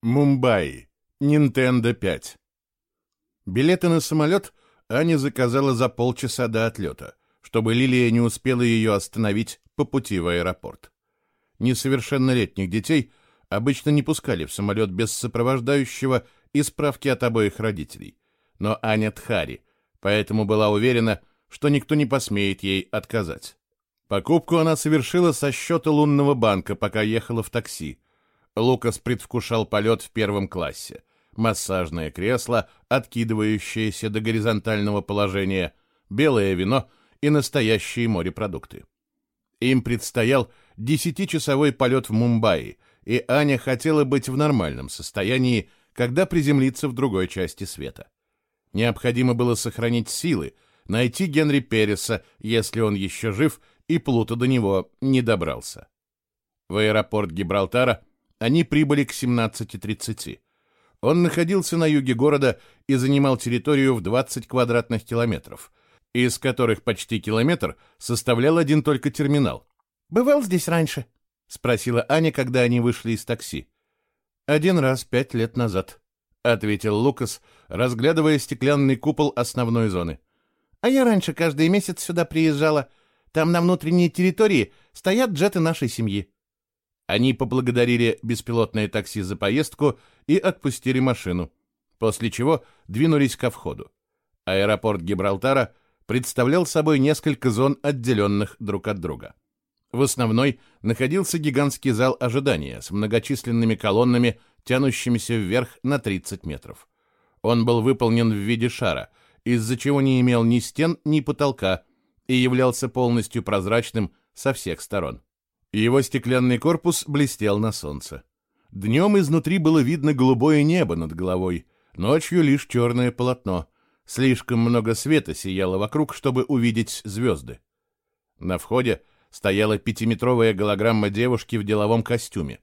Мумбаи. Nintendo 5. Билеты на самолет Аня заказала за полчаса до отлета, чтобы Лилия не успела ее остановить по пути в аэропорт. Несовершеннолетних детей обычно не пускали в самолет без сопровождающего и справки от обоих родителей. Но Аня Тхари, поэтому была уверена, что никто не посмеет ей отказать. Покупку она совершила со счета лунного банка, пока ехала в такси, Лукас предвкушал полет в первом классе. Массажное кресло, откидывающееся до горизонтального положения, белое вино и настоящие морепродукты. Им предстоял десятичасовой полет в Мумбаи, и Аня хотела быть в нормальном состоянии, когда приземлится в другой части света. Необходимо было сохранить силы, найти Генри Переса, если он еще жив, и Плута до него не добрался. В аэропорт Гибралтара они прибыли к 17.30. Он находился на юге города и занимал территорию в 20 квадратных километров, из которых почти километр составлял один только терминал. «Бывал здесь раньше?» — спросила Аня, когда они вышли из такси. «Один раз пять лет назад», — ответил Лукас, разглядывая стеклянный купол основной зоны. «А я раньше каждый месяц сюда приезжала. Там на внутренней территории стоят джеты нашей семьи. Они поблагодарили беспилотное такси за поездку и отпустили машину, после чего двинулись ко входу. Аэропорт Гибралтара представлял собой несколько зон, отделенных друг от друга. В основной находился гигантский зал ожидания с многочисленными колоннами, тянущимися вверх на 30 метров. Он был выполнен в виде шара, из-за чего не имел ни стен, ни потолка и являлся полностью прозрачным со всех сторон. Его стеклянный корпус блестел на солнце. Днем изнутри было видно голубое небо над головой, ночью лишь черное полотно. Слишком много света сияло вокруг, чтобы увидеть звезды. На входе стояла пятиметровая голограмма девушки в деловом костюме.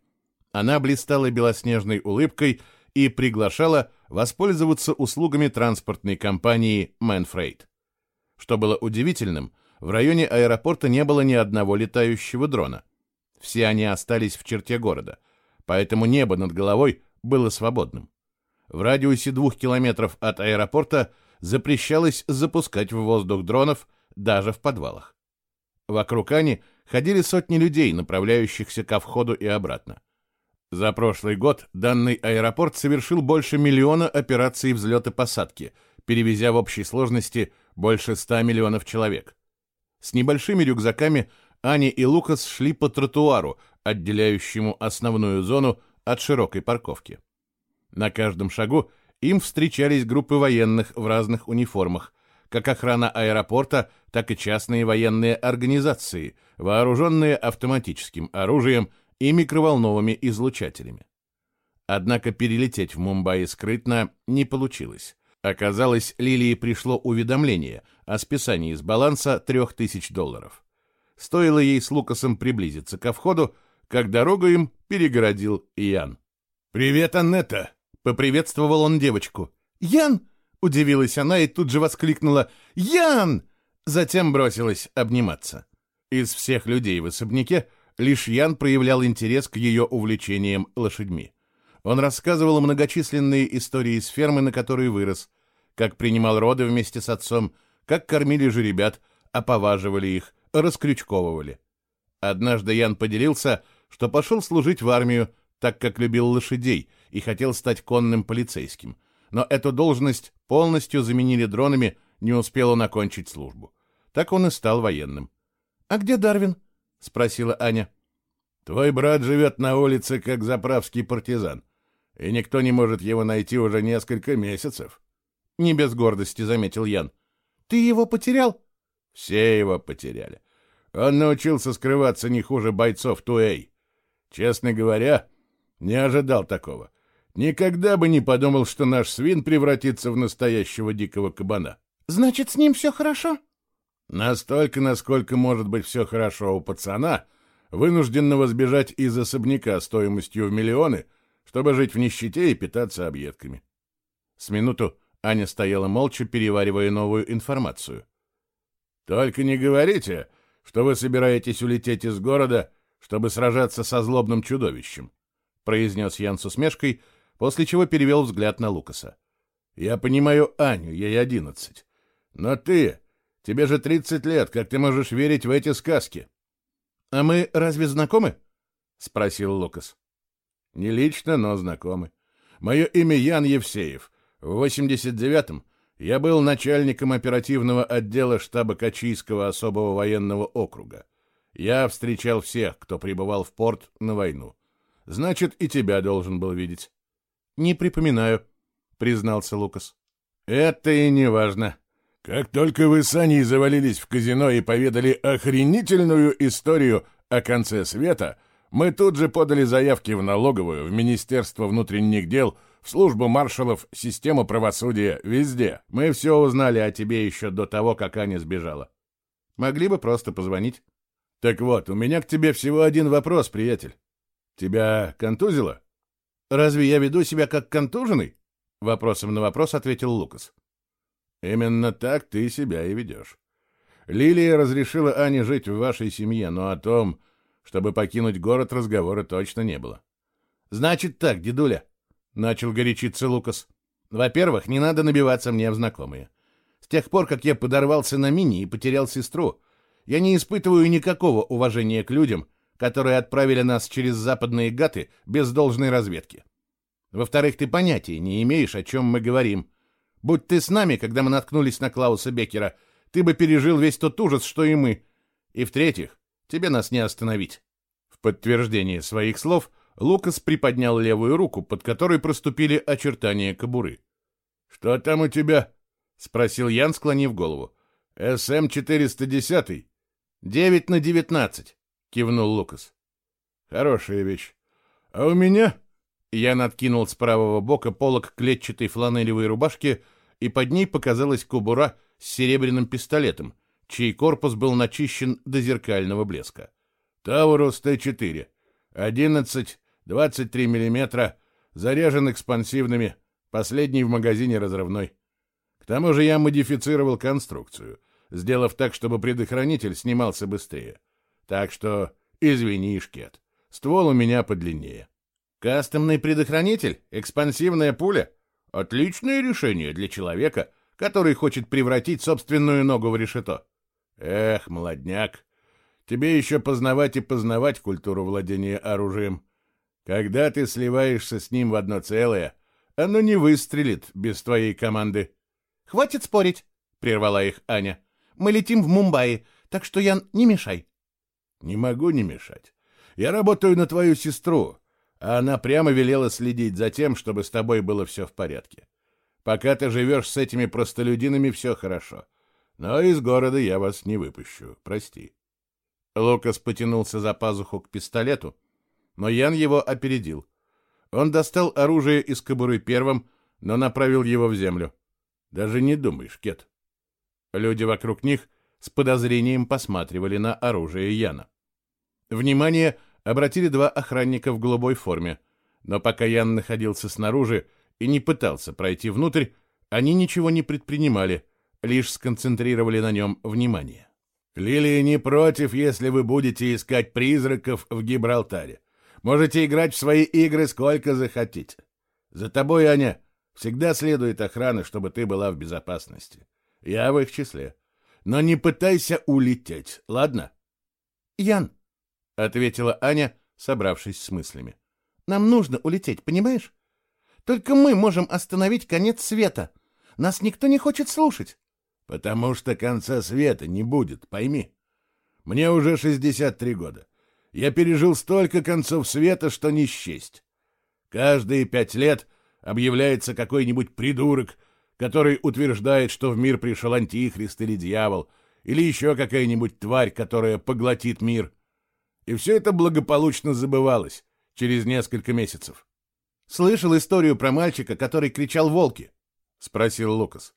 Она блистала белоснежной улыбкой и приглашала воспользоваться услугами транспортной компании Manfreight. Что было удивительным, в районе аэропорта не было ни одного летающего дрона — все они остались в черте города, поэтому небо над головой было свободным. В радиусе двух километров от аэропорта запрещалось запускать в воздух дронов даже в подвалах. Вокруг Ани ходили сотни людей, направляющихся ко входу и обратно. За прошлый год данный аэропорт совершил больше миллиона операций взлета-посадки, перевезя в общей сложности больше 100 миллионов человек. С небольшими рюкзаками Аня и Лукас шли по тротуару, отделяющему основную зону от широкой парковки. На каждом шагу им встречались группы военных в разных униформах, как охрана аэропорта, так и частные военные организации, вооруженные автоматическим оружием и микроволновыми излучателями. Однако перелететь в Мумбаи скрытно не получилось. Оказалось, Лилии пришло уведомление о списании с баланса 3000 долларов. Стоило ей с Лукасом приблизиться ко входу, как дорогу им перегородил Ян. «Привет, Аннета!» — поприветствовал он девочку. «Ян!» — удивилась она и тут же воскликнула. «Ян!» Затем бросилась обниматься. Из всех людей в особняке лишь Ян проявлял интерес к ее увлечениям лошадьми. Он рассказывал многочисленные истории из фермы, на которой вырос, как принимал роды вместе с отцом, как кормили жеребят, оповаживали их, раскрючковывали. Однажды Ян поделился, что пошел служить в армию, так как любил лошадей и хотел стать конным полицейским. Но эту должность полностью заменили дронами, не успел он окончить службу. Так он и стал военным. «А где Дарвин?» — спросила Аня. «Твой брат живет на улице, как заправский партизан, и никто не может его найти уже несколько месяцев». Не без гордости заметил Ян. «Ты его потерял?» «Все его потеряли. Он научился скрываться не хуже бойцов Туэй. Честно говоря, не ожидал такого. Никогда бы не подумал, что наш свин превратится в настоящего дикого кабана. Значит, с ним все хорошо? Настолько, насколько может быть все хорошо у пацана, вынужденного сбежать из особняка стоимостью в миллионы, чтобы жить в нищете и питаться объедками. С минуту Аня стояла молча, переваривая новую информацию. «Только не говорите, что вы собираетесь улететь из города, чтобы сражаться со злобным чудовищем», — произнес Ян с усмешкой, после чего перевел взгляд на Лукаса. «Я понимаю Аню, ей одиннадцать. Но ты, тебе же тридцать лет, как ты можешь верить в эти сказки?» «А мы разве знакомы?» — спросил Лукас. «Не лично, но знакомы. Мое имя Ян Евсеев. В 89-м я был начальником оперативного отдела штаба Качийского особого военного округа. Я встречал всех, кто прибывал в порт на войну. Значит, и тебя должен был видеть. — Не припоминаю, — признался Лукас. — Это и не важно. Как только вы с Аней завалились в казино и поведали охренительную историю о конце света, мы тут же подали заявки в налоговую, в Министерство внутренних дел, в службу маршалов, систему правосудия, везде. Мы все узнали о тебе еще до того, как Аня сбежала. Могли бы просто позвонить. Так вот, у меня к тебе всего один вопрос, приятель. Тебя контузило? Разве я веду себя как контуженный? Вопросом на вопрос ответил Лукас. Именно так ты себя и ведешь. Лилия разрешила Ане жить в вашей семье, но о том, чтобы покинуть город, разговора точно не было. Значит так, дедуля, начал горячиться Лукас. Во-первых, не надо набиваться мне в знакомые. С тех пор, как я подорвался на мини и потерял сестру, я не испытываю никакого уважения к людям, которые отправили нас через западные гаты без должной разведки. Во-вторых, ты понятия не имеешь, о чем мы говорим. Будь ты с нами, когда мы наткнулись на Клауса Беккера, ты бы пережил весь тот ужас, что и мы. И в-третьих, тебе нас не остановить. В подтверждение своих слов Лукас приподнял левую руку, под которой проступили очертания кобуры. «Что там у тебя?» — спросил Ян, склонив голову. «СМ-410?» «Девять на девятнадцать», — кивнул Лукас. «Хорошая вещь. А у меня...» Ян откинул с правого бока полок клетчатой фланелевой рубашки, и под ней показалась кобура с серебряным пистолетом, чей корпус был начищен до зеркального блеска. «Таурус Т-4. 11 23 миллиметра, заряжен экспансивными, последний в магазине разрывной. К тому же я модифицировал конструкцию, сделав так, чтобы предохранитель снимался быстрее. Так что, извини, Шкет, ствол у меня подлиннее. Кастомный предохранитель? Экспансивная пуля? Отличное решение для человека, который хочет превратить собственную ногу в решето. Эх, молодняк, тебе еще познавать и познавать культуру владения оружием. Когда ты сливаешься с ним в одно целое, оно не выстрелит без твоей команды. — Хватит спорить, — прервала их Аня. — Мы летим в Мумбаи, так что, Ян, не мешай. — Не могу не мешать. Я работаю на твою сестру, а она прямо велела следить за тем, чтобы с тобой было все в порядке. Пока ты живешь с этими простолюдинами, все хорошо. Но из города я вас не выпущу, прости. Лукас потянулся за пазуху к пистолету, но Ян его опередил. Он достал оружие из кобуры первым, но направил его в землю. Даже не думаешь, Кет. Люди вокруг них с подозрением посматривали на оружие Яна. Внимание обратили два охранника в голубой форме, но пока Ян находился снаружи и не пытался пройти внутрь, они ничего не предпринимали, лишь сконцентрировали на нем внимание. «Лилия не против, если вы будете искать призраков в Гибралтаре. Можете играть в свои игры сколько захотите. За тобой, Аня, всегда следует охрана, чтобы ты была в безопасности. Я в их числе. Но не пытайся улететь, ладно? Ян, — ответила Аня, собравшись с мыслями. Нам нужно улететь, понимаешь? Только мы можем остановить конец света. Нас никто не хочет слушать. Потому что конца света не будет, пойми. Мне уже 63 года. Я пережил столько концов света, что не счесть. Каждые пять лет объявляется какой-нибудь придурок, который утверждает, что в мир пришел антихрист или дьявол, или еще какая-нибудь тварь, которая поглотит мир. И все это благополучно забывалось через несколько месяцев. «Слышал историю про мальчика, который кричал «волки»?» — спросил Лукас.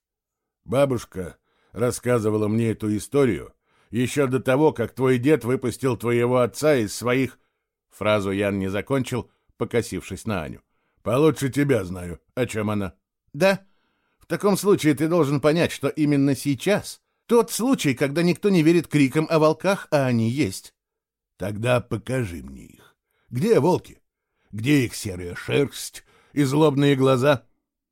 Бабушка рассказывала мне эту историю, еще до того, как твой дед выпустил твоего отца из своих...» Фразу Ян не закончил, покосившись на Аню. «Получше тебя знаю. О чем она?» «Да. В таком случае ты должен понять, что именно сейчас тот случай, когда никто не верит крикам о волках, а они есть». «Тогда покажи мне их. Где волки? Где их серая шерсть, и злобные глаза.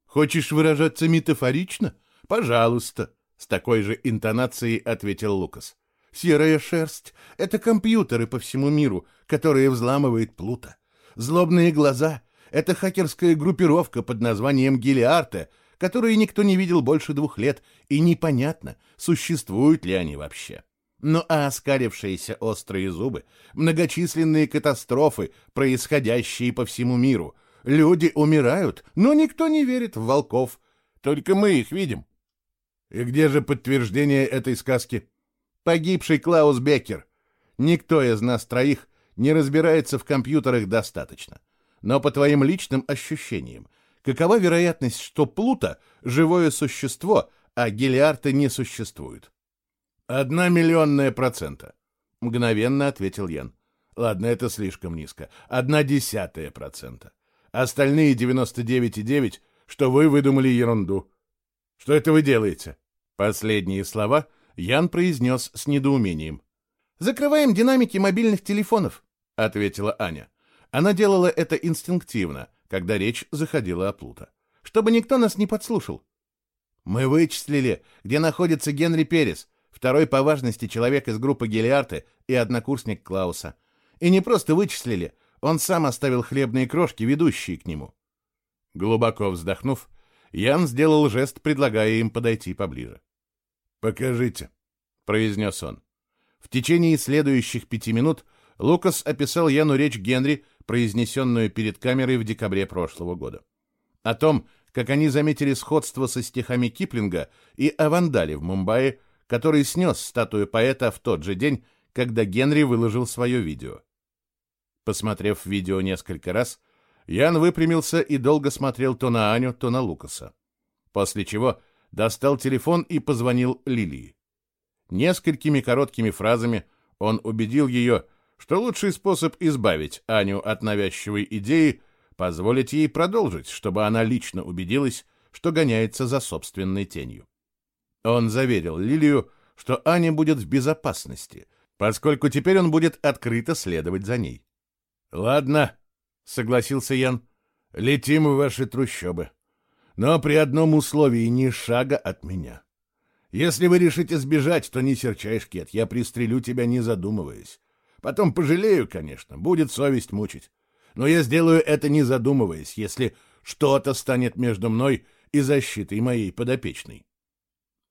Хочешь выражаться метафорично? Пожалуйста, с такой же интонацией ответил Лукас. Серая шерсть — это компьютеры по всему миру, которые взламывает Плута. Злобные глаза — это хакерская группировка под названием Гелиарте, которые никто не видел больше двух лет, и непонятно, существуют ли они вообще. Ну а оскалившиеся острые зубы, многочисленные катастрофы, происходящие по всему миру. Люди умирают, но никто не верит в волков. Только мы их видим. И где же подтверждение этой сказки? Погибший Клаус Беккер. Никто из нас троих не разбирается в компьютерах достаточно. Но по твоим личным ощущениям, какова вероятность, что Плута — живое существо, а Гелиарты не существует? «Одна миллионная процента», — мгновенно ответил Ян. «Ладно, это слишком низко. Одна десятая процента. Остальные 99,9, что вы выдумали ерунду. Что это вы делаете?» Последние слова Ян произнес с недоумением. «Закрываем динамики мобильных телефонов», — ответила Аня. Она делала это инстинктивно, когда речь заходила о Плута. «Чтобы никто нас не подслушал». «Мы вычислили, где находится Генри Перес, второй по важности человек из группы Гелиарты и однокурсник Клауса. И не просто вычислили, он сам оставил хлебные крошки, ведущие к нему. Глубоко вздохнув, Ян сделал жест, предлагая им подойти поближе. «Покажите», — произнес он. В течение следующих пяти минут Лукас описал Яну речь Генри, произнесенную перед камерой в декабре прошлого года. О том, как они заметили сходство со стихами Киплинга и о вандале в Мумбаи, который снес статую поэта в тот же день, когда Генри выложил свое видео. Посмотрев видео несколько раз, Ян выпрямился и долго смотрел то на Аню, то на Лукаса. После чего достал телефон и позвонил Лилии. Несколькими короткими фразами он убедил ее, что лучший способ избавить Аню от навязчивой идеи — позволить ей продолжить, чтобы она лично убедилась, что гоняется за собственной тенью. Он заверил Лилию, что Аня будет в безопасности, поскольку теперь он будет открыто следовать за ней. «Ладно», — согласился Ян, — «летим в ваши трущобы. Но при одном условии ни шага от меня. Если вы решите сбежать, то не серчай, Шкет, я пристрелю тебя, не задумываясь. Потом пожалею, конечно, будет совесть мучить. Но я сделаю это не задумываясь, если что-то станет между мной и защитой моей подопечной.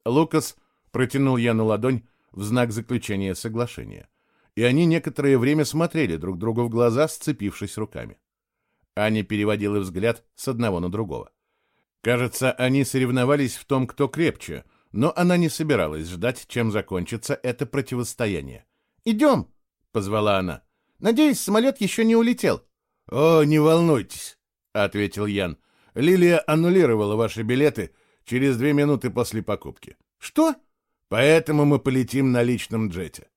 Лукас протянул Яну ладонь в знак заключения соглашения, и они некоторое время смотрели друг другу в глаза, сцепившись руками. Аня переводила взгляд с одного на другого. Кажется, они соревновались в том, кто крепче, но она не собиралась ждать, чем закончится это противостояние. «Идем!» — позвала она. «Надеюсь, самолет еще не улетел». «О, не волнуйтесь», — ответил Ян. «Лилия аннулировала ваши билеты через две минуты после покупки. Что? Поэтому мы полетим на личном джете.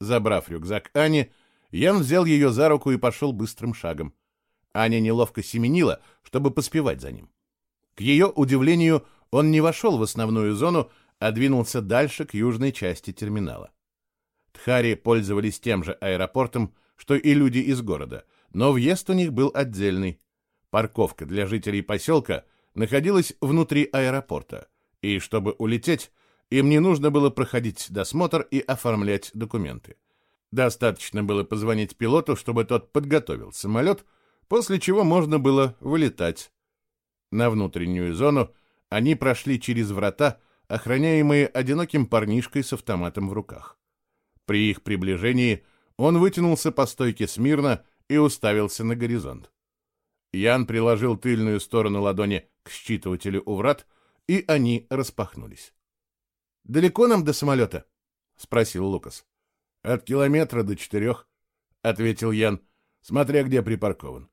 Забрав рюкзак Ани, Ян взял ее за руку и пошел быстрым шагом. Аня неловко семенила, чтобы поспевать за ним. К ее удивлению, он не вошел в основную зону, а двинулся дальше к южной части терминала. Тхари пользовались тем же аэропортом, что и люди из города, но въезд у них был отдельный. Парковка для жителей поселка — находилась внутри аэропорта, и чтобы улететь, им не нужно было проходить досмотр и оформлять документы. Достаточно было позвонить пилоту, чтобы тот подготовил самолет, после чего можно было вылетать. На внутреннюю зону они прошли через врата, охраняемые одиноким парнишкой с автоматом в руках. При их приближении он вытянулся по стойке смирно и уставился на горизонт. Ян приложил тыльную сторону ладони к считывателю у врат, и они распахнулись. «Далеко нам до самолета?» — спросил Лукас. «От километра до четырех», — ответил Ян, смотря где припаркован.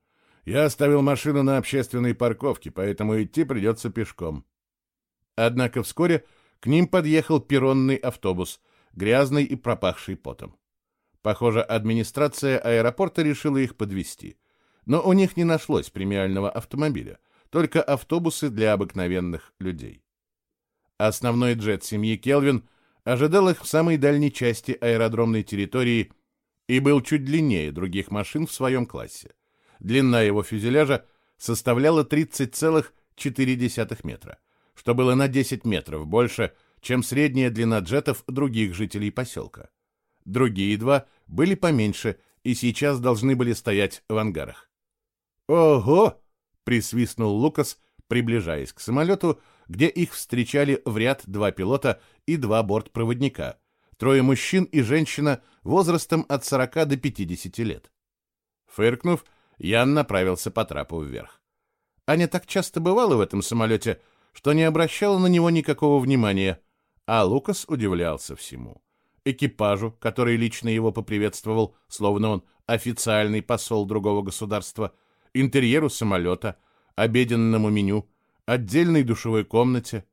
«Я оставил машину на общественной парковке, поэтому идти придется пешком». Однако вскоре к ним подъехал перронный автобус, грязный и пропахший потом. Похоже, администрация аэропорта решила их подвести но у них не нашлось премиального автомобиля, только автобусы для обыкновенных людей. Основной джет семьи Келвин ожидал их в самой дальней части аэродромной территории и был чуть длиннее других машин в своем классе. Длина его фюзеляжа составляла 30,4 метра, что было на 10 метров больше, чем средняя длина джетов других жителей поселка. Другие два были поменьше и сейчас должны были стоять в ангарах. «Ого!» — присвистнул Лукас, приближаясь к самолету, где их встречали в ряд два пилота и два бортпроводника, трое мужчин и женщина возрастом от 40 до 50 лет. Фыркнув, Ян направился по трапу вверх. Аня так часто бывала в этом самолете, что не обращала на него никакого внимания, а Лукас удивлялся всему. Экипажу, который лично его поприветствовал, словно он официальный посол другого государства, интерьеру самолета, обеденному меню, отдельной душевой комнате.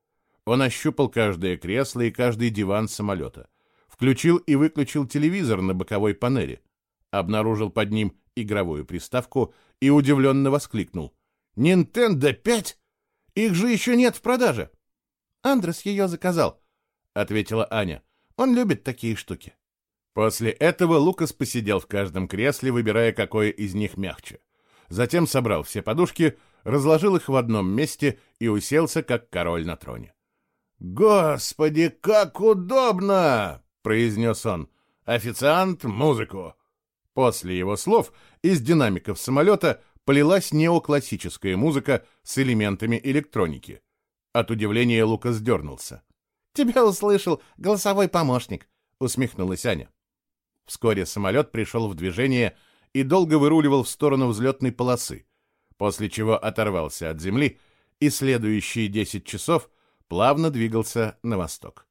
Он ощупал каждое кресло и каждый диван самолета. Включил и выключил телевизор на боковой панели. Обнаружил под ним игровую приставку и удивленно воскликнул. «Нинтендо 5? Их же еще нет в продаже!» «Андрес ее заказал», — ответила Аня. «Он любит такие штуки». После этого Лукас посидел в каждом кресле, выбирая, какое из них мягче. Затем собрал все подушки, разложил их в одном месте и уселся, как король на троне. «Господи, как удобно!» — произнес он. «Официант, музыку!» После его слов из динамиков самолета полилась неоклассическая музыка с элементами электроники. От удивления Лукас дернулся. «Тебя услышал голосовой помощник», — усмехнулась Аня. Вскоре самолет пришел в движение и долго выруливал в сторону взлетной полосы, после чего оторвался от земли и следующие 10 часов плавно двигался на восток.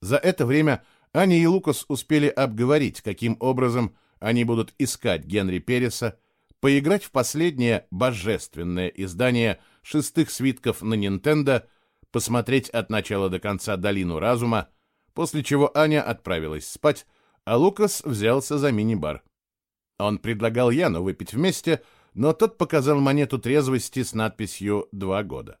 За это время Аня и Лукас успели обговорить, каким образом они будут искать Генри Переса, поиграть в последнее божественное издание шестых свитков на Нинтендо, посмотреть от начала до конца «Долину разума», после чего Аня отправилась спать, а Лукас взялся за мини-бар. Он предлагал Яну выпить вместе, но тот показал монету трезвости с надписью «Два года».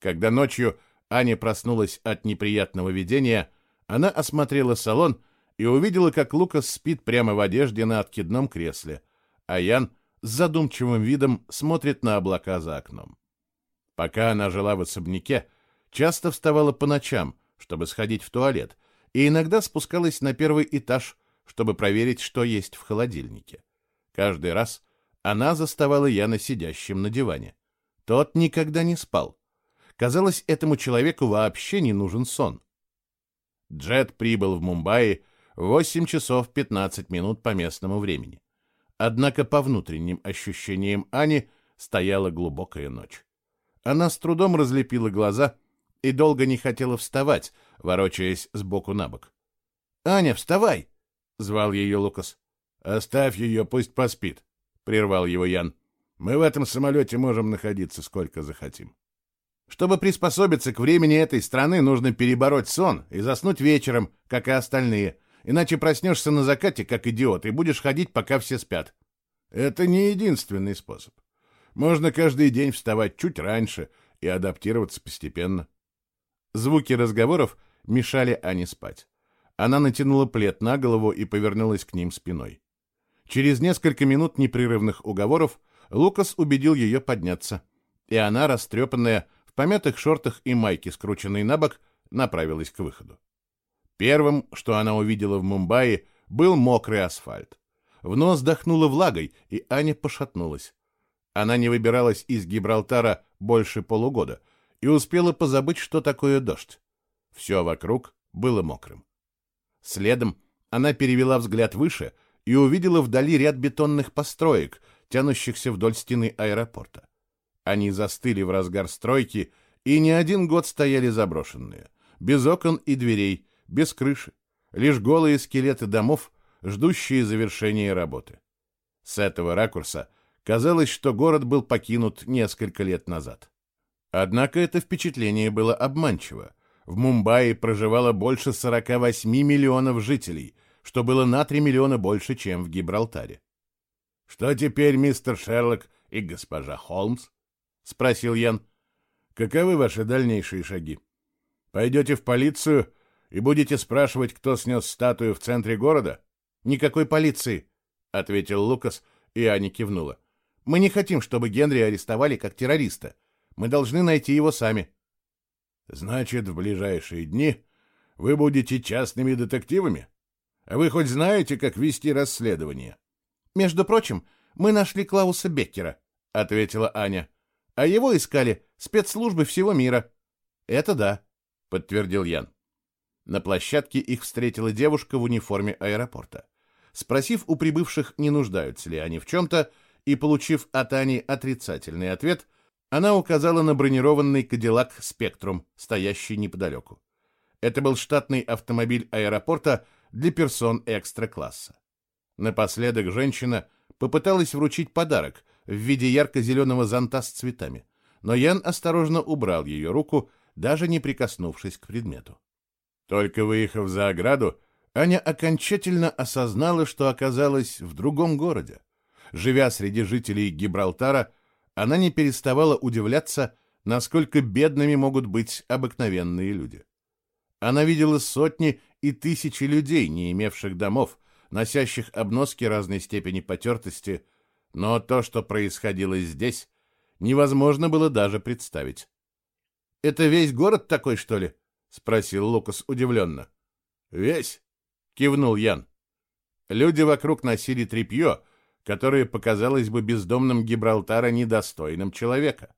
Когда ночью Аня проснулась от неприятного видения, она осмотрела салон и увидела, как Лукас спит прямо в одежде на откидном кресле, а Ян с задумчивым видом смотрит на облака за окном. Пока она жила в особняке, часто вставала по ночам, чтобы сходить в туалет, и иногда спускалась на первый этаж, чтобы проверить, что есть в холодильнике. Каждый раз она заставала Яна сидящим на диване. Тот никогда не спал. Казалось, этому человеку вообще не нужен сон. Джет прибыл в Мумбаи 8 часов 15 минут по местному времени. Однако по внутренним ощущениям Ани стояла глубокая ночь. Она с трудом разлепила глаза и долго не хотела вставать, ворочаясь с боку на бок. «Аня, вставай!» — звал ее Лукас. «Оставь ее, пусть поспит», — прервал его Ян. «Мы в этом самолете можем находиться сколько захотим». Чтобы приспособиться к времени этой страны, нужно перебороть сон и заснуть вечером, как и остальные, Иначе проснешься на закате, как идиот, и будешь ходить, пока все спят. Это не единственный способ. Можно каждый день вставать чуть раньше и адаптироваться постепенно. Звуки разговоров мешали Ане спать. Она натянула плед на голову и повернулась к ним спиной. Через несколько минут непрерывных уговоров Лукас убедил ее подняться, и она, растрепанная, в помятых шортах и майке, скрученной на бок, направилась к выходу. Первым, что она увидела в Мумбаи, был мокрый асфальт. В нос дохнуло влагой, и Аня пошатнулась. Она не выбиралась из Гибралтара больше полугода и успела позабыть, что такое дождь. Все вокруг было мокрым. Следом она перевела взгляд выше и увидела вдали ряд бетонных построек, тянущихся вдоль стены аэропорта. Они застыли в разгар стройки и не один год стояли заброшенные, без окон и дверей, без крыши, лишь голые скелеты домов, ждущие завершения работы. С этого ракурса казалось, что город был покинут несколько лет назад. Однако это впечатление было обманчиво. В Мумбаи проживало больше 48 миллионов жителей, что было на 3 миллиона больше, чем в Гибралтаре. «Что теперь, мистер Шерлок и госпожа Холмс?» — спросил Ян. «Каковы ваши дальнейшие шаги? Пойдете в полицию и будете спрашивать, кто снес статую в центре города? Никакой полиции, ответил Лукас, и Аня кивнула. Мы не хотим, чтобы Генри арестовали как террориста. Мы должны найти его сами. Значит, в ближайшие дни вы будете частными детективами? А вы хоть знаете, как вести расследование? Между прочим, мы нашли Клауса Беккера, ответила Аня. А его искали спецслужбы всего мира. Это да, подтвердил Ян. На площадке их встретила девушка в униформе аэропорта. Спросив у прибывших, не нуждаются ли они в чем-то, и получив от Ани отрицательный ответ, она указала на бронированный Кадиллак «Спектрум», стоящий неподалеку. Это был штатный автомобиль аэропорта для персон экстра-класса. Напоследок женщина попыталась вручить подарок в виде ярко-зеленого зонта с цветами, но Ян осторожно убрал ее руку, даже не прикоснувшись к предмету. Только выехав за ограду, Аня окончательно осознала, что оказалась в другом городе. Живя среди жителей Гибралтара, она не переставала удивляться, насколько бедными могут быть обыкновенные люди. Она видела сотни и тысячи людей, не имевших домов, носящих обноски разной степени потертости, но то, что происходило здесь, невозможно было даже представить. «Это весь город такой, что ли?» — спросил Лукас удивленно. «Весь?» — кивнул Ян. Люди вокруг носили тряпье, которое показалось бы бездомным Гибралтара недостойным человека.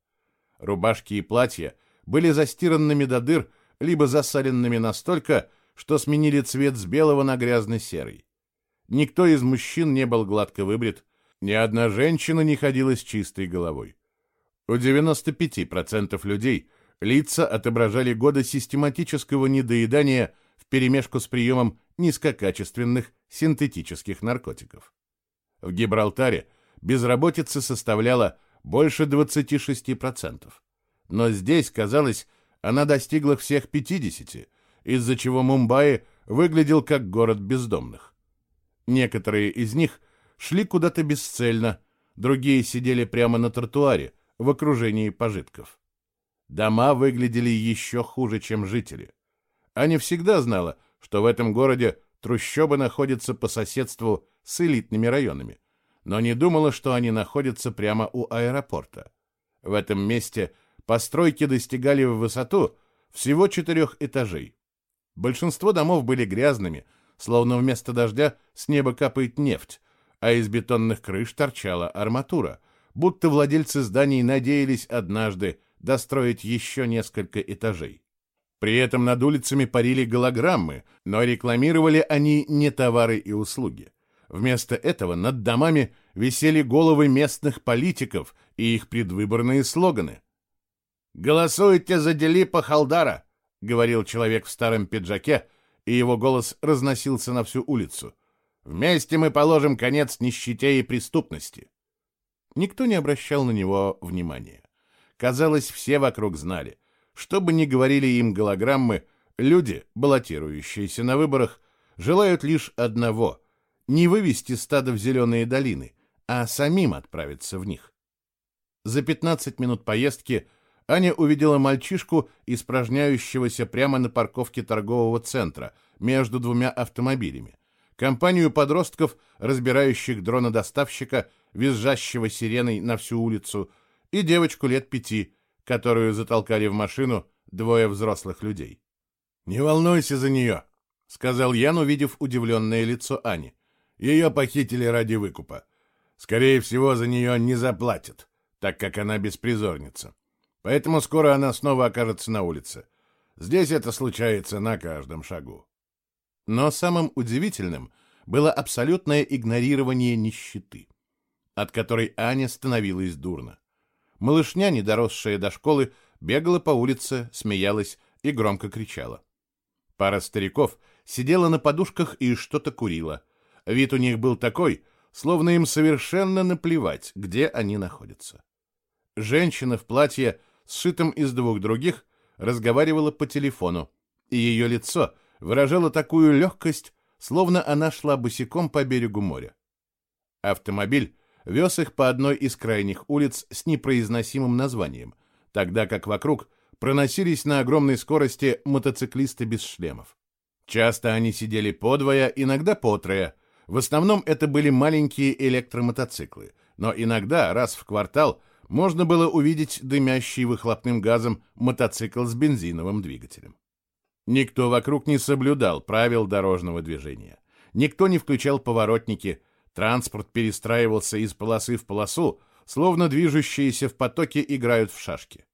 Рубашки и платья были застиранными до дыр, либо засаленными настолько, что сменили цвет с белого на грязно-серый. Никто из мужчин не был гладко выбрит, ни одна женщина не ходила с чистой головой. У 95% людей – Лица отображали годы систематического недоедания вперемешку с приемом низкокачественных синтетических наркотиков. В Гибралтаре безработица составляла больше 26%. Но здесь, казалось, она достигла всех 50%, из-за чего Мумбаи выглядел как город бездомных. Некоторые из них шли куда-то бесцельно, другие сидели прямо на тротуаре в окружении пожитков. Дома выглядели еще хуже, чем жители. Аня всегда знала, что в этом городе трущобы находятся по соседству с элитными районами, но не думала, что они находятся прямо у аэропорта. В этом месте постройки достигали в высоту всего четырех этажей. Большинство домов были грязными, словно вместо дождя с неба капает нефть, а из бетонных крыш торчала арматура, будто владельцы зданий надеялись однажды достроить еще несколько этажей. При этом над улицами парили голограммы, но рекламировали они не товары и услуги. Вместо этого над домами висели головы местных политиков и их предвыборные слоганы. «Голосуйте за Делипа Халдара», — говорил человек в старом пиджаке, и его голос разносился на всю улицу. «Вместе мы положим конец нищете и преступности». Никто не обращал на него внимания. Казалось, все вокруг знали. Что бы ни говорили им голограммы, люди, баллотирующиеся на выборах, желают лишь одного — не вывести стадо в зеленые долины, а самим отправиться в них. За 15 минут поездки Аня увидела мальчишку, испражняющегося прямо на парковке торгового центра между двумя автомобилями, компанию подростков, разбирающих дрона-доставщика, визжащего сиреной на всю улицу, и девочку лет пяти, которую затолкали в машину двое взрослых людей. «Не волнуйся за нее», — сказал Ян, увидев удивленное лицо Ани. «Ее похитили ради выкупа. Скорее всего, за нее не заплатят, так как она беспризорница. Поэтому скоро она снова окажется на улице. Здесь это случается на каждом шагу». Но самым удивительным было абсолютное игнорирование нищеты, от которой Аня становилась дурно. Малышня, не доросшая до школы, бегала по улице, смеялась и громко кричала. Пара стариков сидела на подушках и что-то курила. Вид у них был такой, словно им совершенно наплевать, где они находятся. Женщина в платье, сшитом из двух других, разговаривала по телефону, и ее лицо выражало такую легкость, словно она шла босиком по берегу моря. Автомобиль вез их по одной из крайних улиц с непроизносимым названием, тогда как вокруг проносились на огромной скорости мотоциклисты без шлемов. Часто они сидели подвое, иногда потрое. В основном это были маленькие электромотоциклы, но иногда, раз в квартал, можно было увидеть дымящий выхлопным газом мотоцикл с бензиновым двигателем. Никто вокруг не соблюдал правил дорожного движения. Никто не включал поворотники, транспорт перестраивался из полосы в полосу, словно движущиеся в потоке играют в шашки.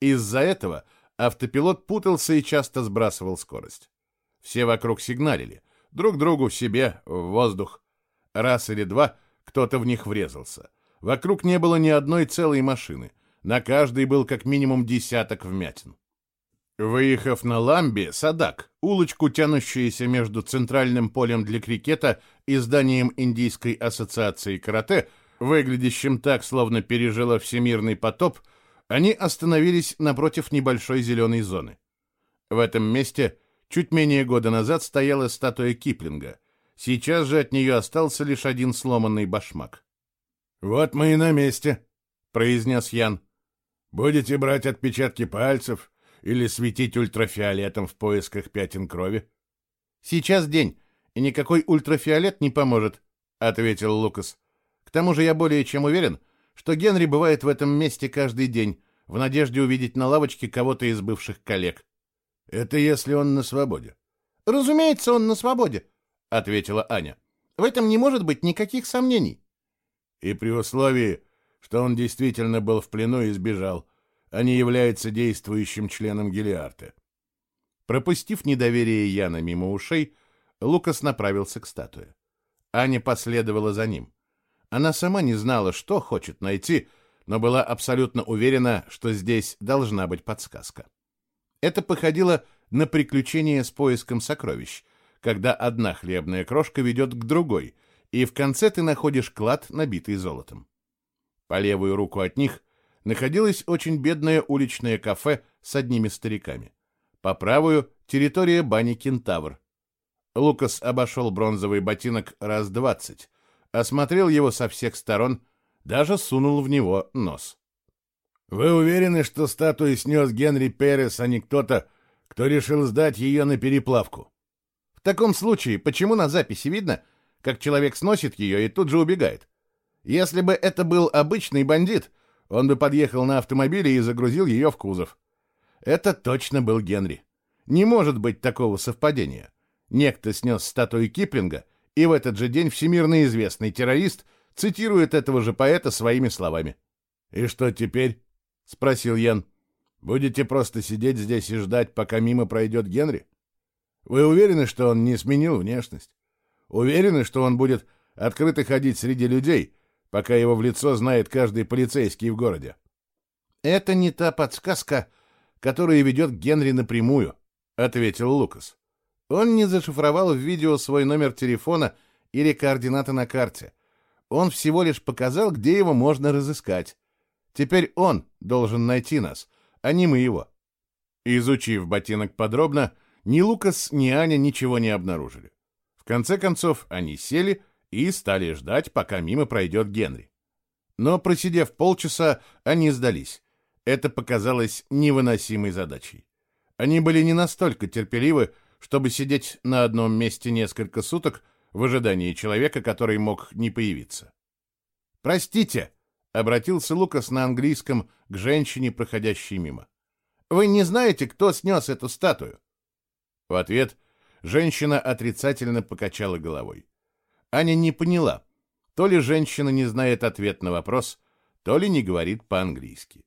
Из-за этого автопилот путался и часто сбрасывал скорость. Все вокруг сигналили, друг другу, себе, в воздух. Раз или два кто-то в них врезался. Вокруг не было ни одной целой машины. На каждой был как минимум десяток вмятин. Выехав на Ламби, Садак, улочку, тянущуюся между центральным полем для крикета и зданием Индийской ассоциации карате, выглядящим так, словно пережила всемирный потоп, они остановились напротив небольшой зеленой зоны. В этом месте чуть менее года назад стояла статуя Киплинга. Сейчас же от нее остался лишь один сломанный башмак. «Вот мы и на месте», — произнес Ян. «Будете брать отпечатки пальцев или светить ультрафиолетом в поисках пятен крови?» «Сейчас день, и никакой ультрафиолет не поможет», — ответил Лукас. «К тому же я более чем уверен, что Генри бывает в этом месте каждый день, в надежде увидеть на лавочке кого-то из бывших коллег». «Это если он на свободе». «Разумеется, он на свободе», — ответила Аня. «В этом не может быть никаких сомнений». И при условии, что он действительно был в плену и сбежал, а не является действующим членом Гелиарта. Пропустив недоверие Яна мимо ушей, Лукас направился к статуе. Аня последовала за ним. Она сама не знала, что хочет найти, но была абсолютно уверена, что здесь должна быть подсказка. Это походило на приключение с поиском сокровищ, когда одна хлебная крошка ведет к другой, и в конце ты находишь клад, набитый золотом. По левую руку от них находилось очень бедное уличное кафе с одними стариками. По правую — территория бани «Кентавр». Лукас обошел бронзовый ботинок раз двадцать, осмотрел его со всех сторон, даже сунул в него нос. «Вы уверены, что статую снес Генри Перес, а не кто-то, кто решил сдать ее на переплавку?» «В таком случае, почему на записи видно, как человек сносит ее и тут же убегает? Если бы это был обычный бандит, он бы подъехал на автомобиле и загрузил ее в кузов. Это точно был Генри. Не может быть такого совпадения. Некто снес статую Киплинга, и в этот же день всемирно известный террорист цитирует этого же поэта своими словами. «И что теперь?» — спросил Ян. «Будете просто сидеть здесь и ждать, пока мимо пройдет Генри? Вы уверены, что он не сменил внешность? Уверены, что он будет открыто ходить среди людей, пока его в лицо знает каждый полицейский в городе. «Это не та подсказка, которая ведет Генри напрямую», — ответил Лукас. «Он не зашифровал в видео свой номер телефона или координаты на карте. Он всего лишь показал, где его можно разыскать. Теперь он должен найти нас, а не мы его». Изучив ботинок подробно, ни Лукас, ни Аня ничего не обнаружили. В конце концов, они сели и стали ждать, пока мимо пройдет Генри. Но, просидев полчаса, они сдались. Это показалось невыносимой задачей. Они были не настолько терпеливы, чтобы сидеть на одном месте несколько суток в ожидании человека, который мог не появиться. «Простите», — обратился Лукас на английском к женщине, проходящей мимо. «Вы не знаете, кто снес эту статую?» В ответ женщина отрицательно покачала головой. Аня не поняла, то ли женщина не знает ответ на вопрос, то ли не говорит по-английски.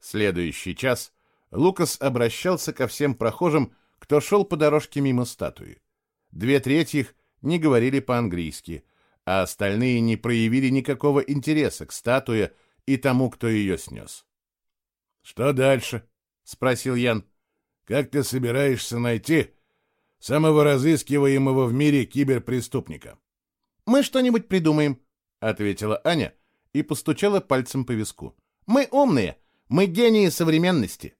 Следующий час Лукас обращался ко всем прохожим, кто шел по дорожке мимо статуи. Две трети их не говорили по-английски, а остальные не проявили никакого интереса к статуе и тому, кто ее снес. «Что дальше?» — спросил Ян. «Как ты собираешься найти самого разыскиваемого в мире киберпреступника?» «Мы что-нибудь придумаем», — ответила Аня и постучала пальцем по виску. «Мы умные, мы гении современности».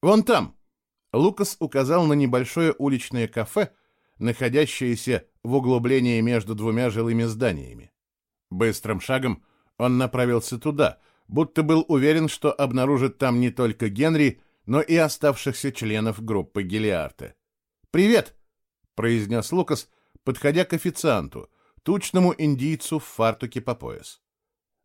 «Вон там», — Лукас указал на небольшое уличное кафе, находящееся в углублении между двумя жилыми зданиями. Быстрым шагом он направился туда, будто был уверен, что обнаружит там не только Генри, но и оставшихся членов группы Гелиарта. «Привет!» — произнес Лукас, подходя к официанту, тучному индийцу в фартуке по пояс.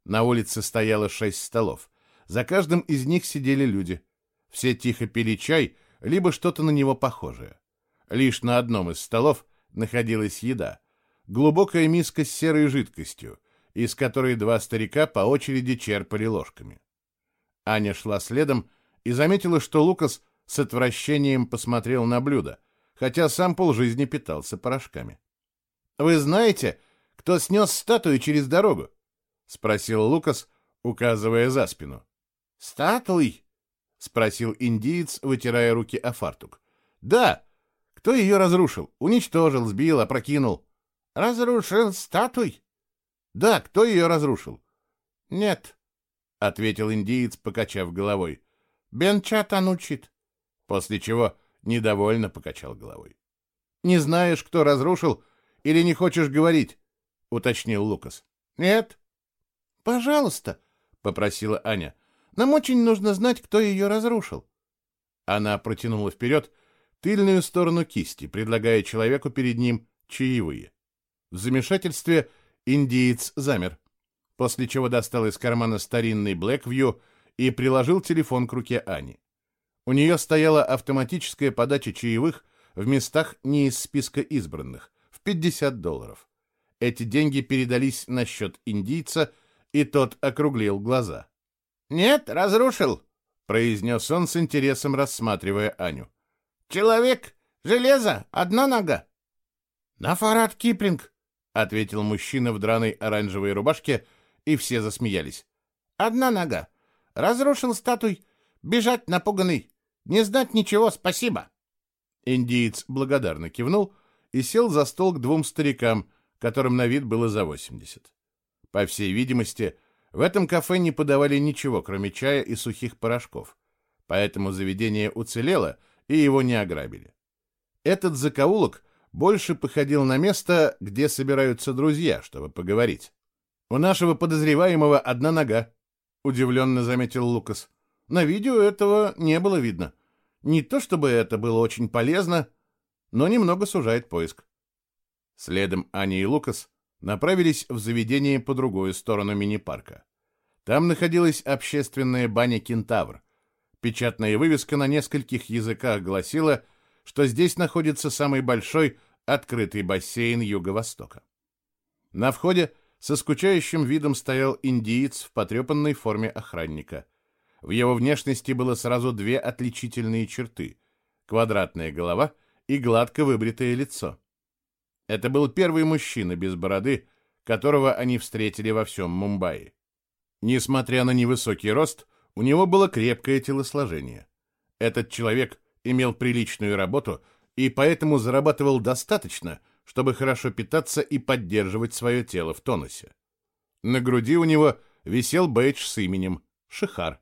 На улице стояло шесть столов. За каждым из них сидели люди. Все тихо пили чай, либо что-то на него похожее. Лишь на одном из столов находилась еда. Глубокая миска с серой жидкостью, из которой два старика по очереди черпали ложками. Аня шла следом и заметила, что Лукас с отвращением посмотрел на блюдо, хотя сам полжизни питался порошками. «Вы знаете, кто снес статую через дорогу?» — спросил Лукас, указывая за спину. «Статуй?» — спросил индиец, вытирая руки о фартук. «Да. Кто ее разрушил? Уничтожил, сбил, опрокинул». «Разрушил статуй?» «Да, кто ее разрушил?» «Нет», — ответил индиец, покачав головой. «Бенчатан учит». После чего недовольно покачал головой. «Не знаешь, кто разрушил, или не хочешь говорить?» — уточнил Лукас. «Нет». «Пожалуйста», — попросила Аня. «Нам очень нужно знать, кто ее разрушил». Она протянула вперед тыльную сторону кисти, предлагая человеку перед ним чаевые. В замешательстве индиец замер, после чего достал из кармана старинный Блэквью и приложил телефон к руке Ани. У нее стояла автоматическая подача чаевых в местах не из списка избранных, в 50 долларов. Эти деньги передались на счет индийца, и тот округлил глаза. «Нет, разрушил», — произнес он с интересом, рассматривая Аню. «Человек, железо, одна нога». «Нафарат Киплинг», — ответил мужчина в драной оранжевой рубашке, и все засмеялись. «Одна нога. Разрушил статуй. Бежать напуганный. Не знать ничего, спасибо». Индиец благодарно кивнул и сел за стол к двум старикам, которым на вид было за 80. По всей видимости, в этом кафе не подавали ничего, кроме чая и сухих порошков, поэтому заведение уцелело, и его не ограбили. Этот закоулок больше походил на место, где собираются друзья, чтобы поговорить. «У нашего подозреваемого одна нога», — удивленно заметил Лукас. «На видео этого не было видно. Не то чтобы это было очень полезно, но немного сужает поиск». Следом Аня и Лукас направились в заведение по другую сторону мини-парка. Там находилась общественная баня «Кентавр». Печатная вывеска на нескольких языках гласила, что здесь находится самый большой открытый бассейн Юго-Востока. На входе со скучающим видом стоял индиец в потрепанной форме охранника. В его внешности было сразу две отличительные черты — квадратная голова и гладко выбритое лицо. Это был первый мужчина без бороды, которого они встретили во всем Мумбаи. Несмотря на невысокий рост, у него было крепкое телосложение. Этот человек имел приличную работу и поэтому зарабатывал достаточно, чтобы хорошо питаться и поддерживать свое тело в тонусе. На груди у него висел бейдж с именем Шихар.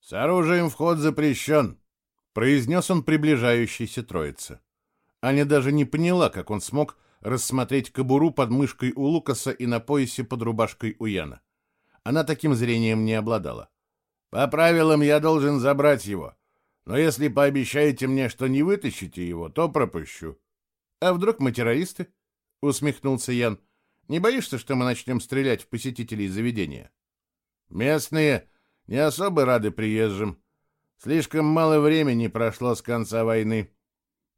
«С оружием вход запрещен», — произнес он приближающейся троице. Аня даже не поняла, как он смог рассмотреть кобуру под мышкой у Лукаса и на поясе под рубашкой у Яна. Она таким зрением не обладала. «По правилам я должен забрать его, но если пообещаете мне, что не вытащите его, то пропущу». «А вдруг мы террористы?» — усмехнулся Ян. «Не боишься, что мы начнем стрелять в посетителей заведения?» «Местные не особо рады приезжим. Слишком мало времени прошло с конца войны.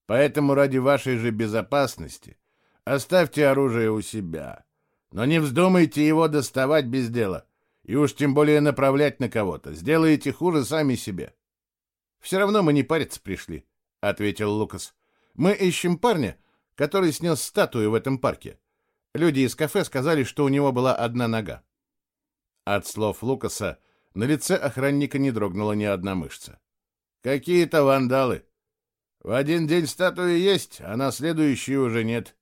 Поэтому ради вашей же безопасности оставьте оружие у себя. Но не вздумайте его доставать без дела, и уж тем более направлять на кого-то. Сделаете хуже сами себе». «Все равно мы не париться пришли», — ответил Лукас. «Мы ищем парня, который снес статую в этом парке. Люди из кафе сказали, что у него была одна нога. От слов Лукаса на лице охранника не дрогнула ни одна мышца. «Какие-то вандалы. В один день статуи есть, а на следующий уже нет.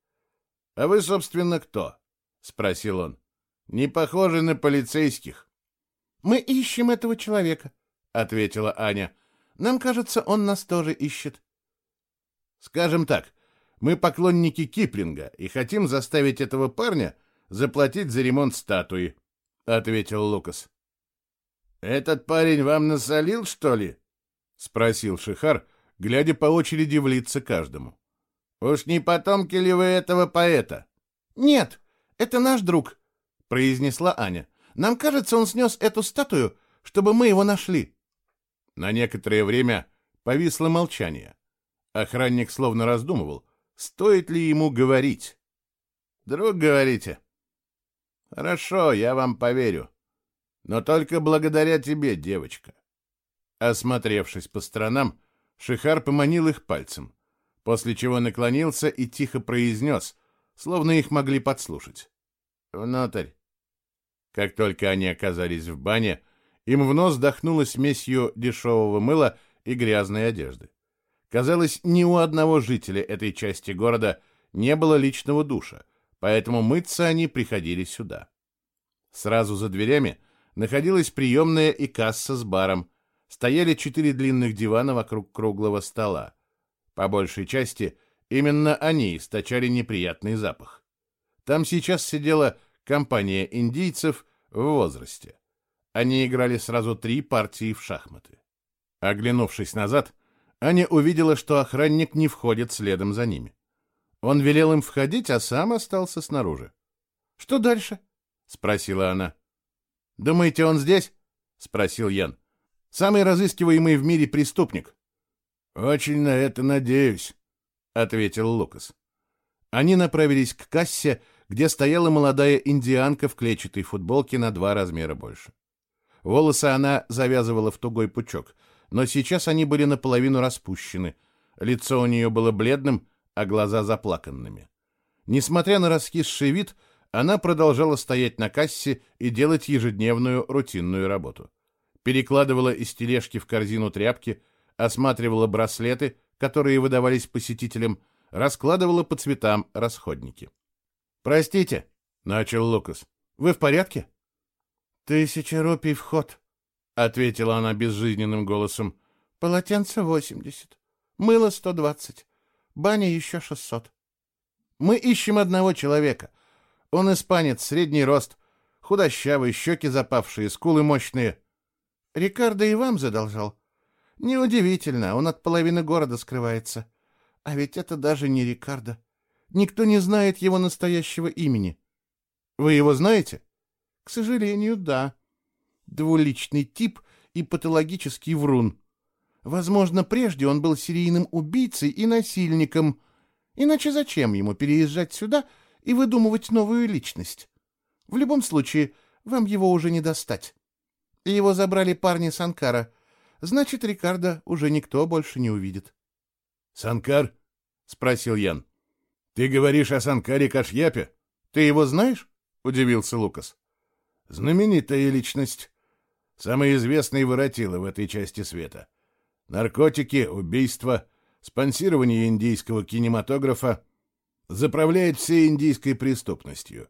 А вы, собственно, кто?» — спросил он. «Не похожи на полицейских». «Мы ищем этого человека», — ответила Аня. «Нам кажется, он нас тоже ищет». «Скажем так, мы поклонники Киплинга и хотим заставить этого парня заплатить за ремонт статуи», — ответил Лукас. «Этот парень вам насолил, что ли?» — спросил Шихар, глядя по очереди в лица каждому. «Уж не потомки ли вы этого поэта?» «Нет, это наш друг», — произнесла Аня. Нам кажется, он снес эту статую, чтобы мы его нашли». На некоторое время повисло молчание. Охранник словно раздумывал, стоит ли ему говорить. «Друг, говорите?» «Хорошо, я вам поверю. Но только благодаря тебе, девочка». Осмотревшись по сторонам, Шихар поманил их пальцем, после чего наклонился и тихо произнес, словно их могли подслушать. «Внутрь». Как только они оказались в бане, им в нос дохнуло смесью дешевого мыла и грязной одежды. Казалось, ни у одного жителя этой части города не было личного душа, поэтому мыться они приходили сюда. Сразу за дверями находилась приемная и касса с баром, стояли четыре длинных дивана вокруг круглого стола. По большей части именно они источали неприятный запах. Там сейчас сидела компания индийцев в возрасте. Они играли сразу три партии в шахматы. Оглянувшись назад, Аня увидела, что охранник не входит следом за ними. Он велел им входить, а сам остался снаружи. «Что дальше?» — спросила она. «Думаете, он здесь?» — спросил Ян. «Самый разыскиваемый в мире преступник». «Очень на это надеюсь», — ответил Лукас. Они направились к кассе, где стояла молодая индианка в клетчатой футболке на два размера больше. Волосы она завязывала в тугой пучок, но сейчас они были наполовину распущены. Лицо у нее было бледным, а глаза заплаканными. Несмотря на раскисший вид, она продолжала стоять на кассе и делать ежедневную рутинную работу. Перекладывала из тележки в корзину тряпки, осматривала браслеты, которые выдавались посетителям, раскладывала по цветам расходники. «Простите», — начал Лукас, — «вы в порядке?» «Тысяча рупий вход», — ответила она безжизненным голосом. «Полотенце восемьдесят, мыло сто двадцать, баня еще шестьсот. Мы ищем одного человека. Он испанец, средний рост, худощавый, щеки запавшие, скулы мощные. Рикардо и вам задолжал. Неудивительно, он от половины города скрывается. А ведь это даже не Рикардо. Никто не знает его настоящего имени. Вы его знаете?» К сожалению, да. Двуличный тип и патологический врун. Возможно, прежде он был серийным убийцей и насильником. Иначе зачем ему переезжать сюда и выдумывать новую личность? В любом случае, вам его уже не достать. Его забрали парни Санкара. Значит, Рикардо уже никто больше не увидит. — Санкар? — спросил Ян. — Ты говоришь о Санкаре Кашьяпе? Ты его знаешь? — удивился Лукас. Знаменитая личность. Самый известный воротила в этой части света. Наркотики, убийства, спонсирование индийского кинематографа. Заправляет всей индийской преступностью.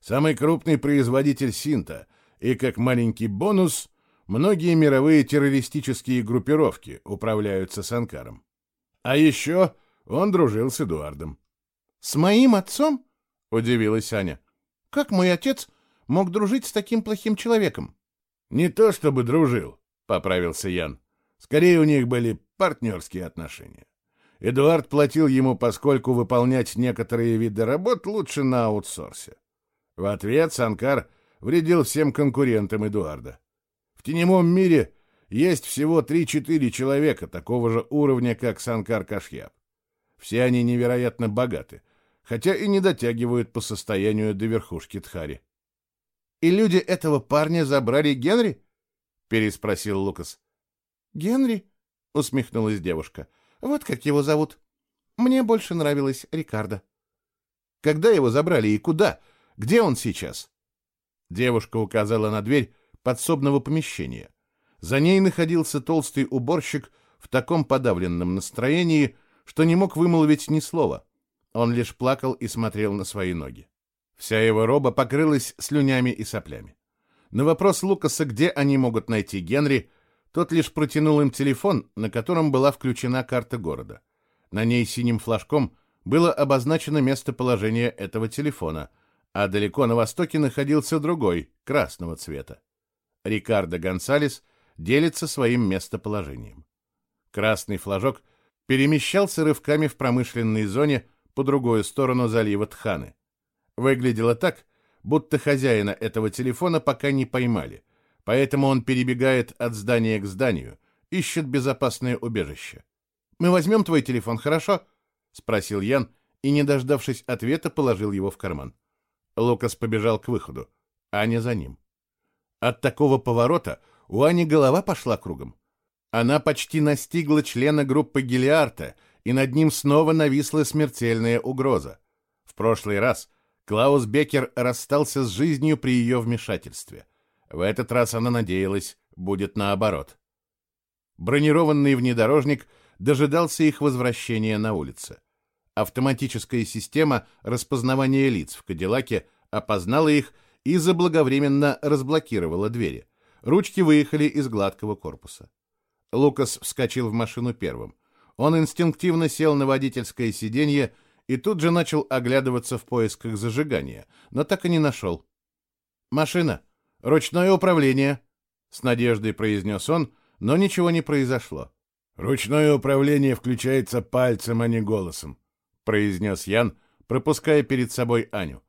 Самый крупный производитель синта. И как маленький бонус, многие мировые террористические группировки управляются Санкаром. А еще он дружил с Эдуардом. — С моим отцом? — удивилась Аня. — Как мой отец мог дружить с таким плохим человеком? Не то чтобы дружил, поправился Ян. Скорее у них были партнерские отношения. Эдуард платил ему, поскольку выполнять некоторые виды работ лучше на аутсорсе. В ответ Санкар вредил всем конкурентам Эдуарда. В теневом мире есть всего 3-4 человека такого же уровня, как Санкар Кашьяб. Все они невероятно богаты, хотя и не дотягивают по состоянию до верхушки Тхари. И люди этого парня забрали Генри? переспросил Лукас. Генри? усмехнулась девушка. Вот как его зовут. Мне больше нравилось Рикардо. Когда его забрали и куда? Где он сейчас? Девушка указала на дверь подсобного помещения. За ней находился толстый уборщик в таком подавленном настроении, что не мог вымолвить ни слова. Он лишь плакал и смотрел на свои ноги. Вся его роба покрылась слюнями и соплями. На вопрос Лукаса, где они могут найти Генри, тот лишь протянул им телефон, на котором была включена карта города. На ней синим флажком было обозначено местоположение этого телефона, а далеко на востоке находился другой, красного цвета. Рикардо Гонсалес делится своим местоположением. Красный флажок перемещался рывками в промышленной зоне по другую сторону залива Тханы. Выглядело так, будто хозяина этого телефона пока не поймали, поэтому он перебегает от здания к зданию, ищет безопасное убежище. «Мы возьмем твой телефон, хорошо?» — спросил Ян и, не дождавшись ответа, положил его в карман. Лукас побежал к выходу, Аня за ним. От такого поворота у Ани голова пошла кругом. Она почти настигла члена группы Гелиарта, и над ним снова нависла смертельная угроза. В прошлый раз Клаус Беккер расстался с жизнью при ее вмешательстве. В этот раз она надеялась, будет наоборот. Бронированный внедорожник дожидался их возвращения на улице. Автоматическая система распознавания лиц в Кадиллаке опознала их и заблаговременно разблокировала двери. Ручки выехали из гладкого корпуса. Лукас вскочил в машину первым. Он инстинктивно сел на водительское сиденье и тут же начал оглядываться в поисках зажигания, но так и не нашел. «Машина! Ручное управление!» — с надеждой произнес он, но ничего не произошло. «Ручное управление включается пальцем, а не голосом», — произнес Ян, пропуская перед собой Аню.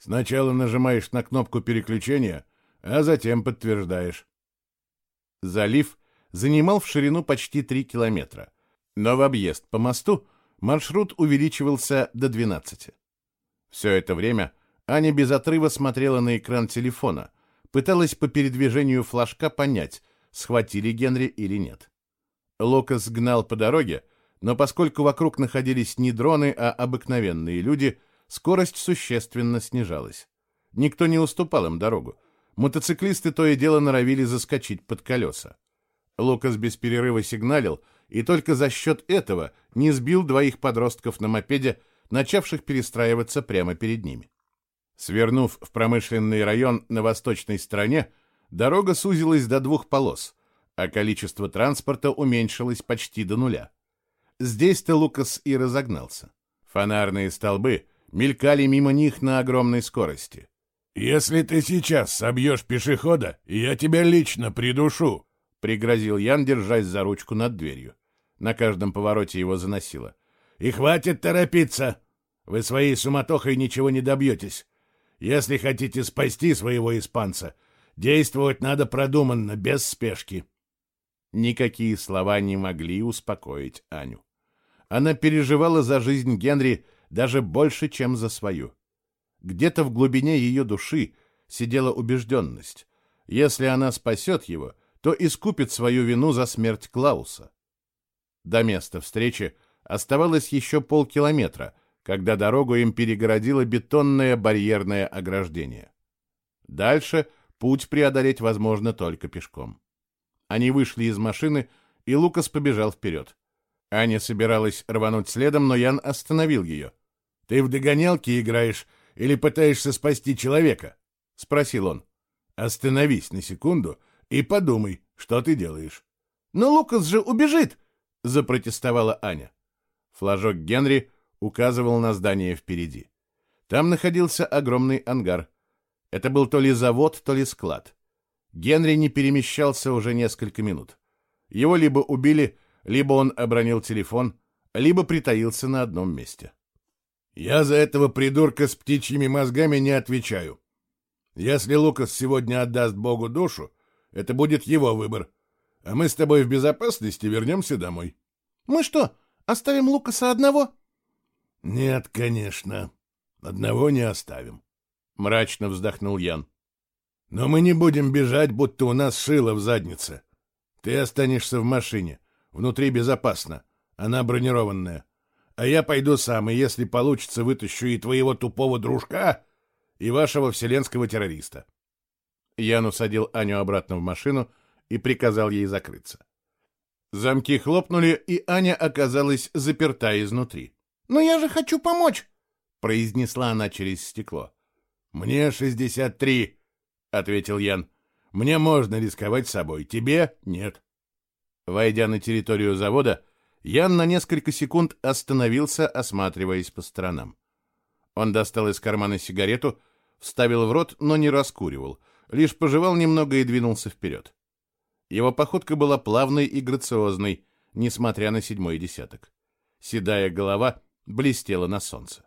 «Сначала нажимаешь на кнопку переключения, а затем подтверждаешь». Залив занимал в ширину почти 3 километра, но в объезд по мосту маршрут увеличивался до 12. Все это время Аня без отрыва смотрела на экран телефона, пыталась по передвижению флажка понять, схватили Генри или нет. Лукас гнал по дороге, но поскольку вокруг находились не дроны, а обыкновенные люди, скорость существенно снижалась. Никто не уступал им дорогу. Мотоциклисты то и дело норовили заскочить под колеса. Лукас без перерыва сигналил, и только за счет этого не сбил двоих подростков на мопеде, начавших перестраиваться прямо перед ними. Свернув в промышленный район на восточной стороне, дорога сузилась до двух полос, а количество транспорта уменьшилось почти до нуля. Здесь-то Лукас и разогнался. Фонарные столбы мелькали мимо них на огромной скорости. «Если ты сейчас собьешь пешехода, я тебя лично придушу», — пригрозил Ян, держась за ручку над дверью. На каждом повороте его заносило. «И хватит торопиться! Вы своей суматохой ничего не добьетесь. Если хотите спасти своего испанца, действовать надо продуманно, без спешки». Никакие слова не могли успокоить Аню. Она переживала за жизнь Генри даже больше, чем за свою. Где-то в глубине ее души сидела убежденность. Если она спасет его, то искупит свою вину за смерть Клауса. До места встречи оставалось еще полкилометра, когда дорогу им перегородило бетонное барьерное ограждение. Дальше путь преодолеть возможно только пешком. Они вышли из машины, и Лукас побежал вперед. Аня собиралась рвануть следом, но Ян остановил ее. — Ты в догонялки играешь или пытаешься спасти человека? — спросил он. — Остановись на секунду и подумай, что ты делаешь. — Но Лукас же убежит! — запротестовала Аня. Флажок Генри указывал на здание впереди. Там находился огромный ангар. Это был то ли завод, то ли склад. Генри не перемещался уже несколько минут. Его либо убили, либо он обронил телефон, либо притаился на одном месте. «Я за этого придурка с птичьими мозгами не отвечаю. Если Лукас сегодня отдаст Богу душу, это будет его выбор. А мы с тобой в безопасности вернемся домой». «Мы что, оставим Лукаса одного?» «Нет, конечно. Одного не оставим», — мрачно вздохнул Ян. «Но мы не будем бежать, будто у нас шило в заднице. Ты останешься в машине. Внутри безопасно. Она бронированная. А я пойду сам, и если получится, вытащу и твоего тупого дружка, и вашего вселенского террориста. Ян усадил Аню обратно в машину и приказал ей закрыться. Замки хлопнули, и Аня оказалась заперта изнутри. «Но я же хочу помочь!» — произнесла она через стекло. «Мне шестьдесят три», — ответил Ян. «Мне можно рисковать собой, тебе нет». Войдя на территорию завода, Ян на несколько секунд остановился, осматриваясь по сторонам. Он достал из кармана сигарету, вставил в рот, но не раскуривал, лишь пожевал немного и двинулся вперед. Его походка была плавной и грациозной, несмотря на седьмой десяток. Седая голова блестела на солнце.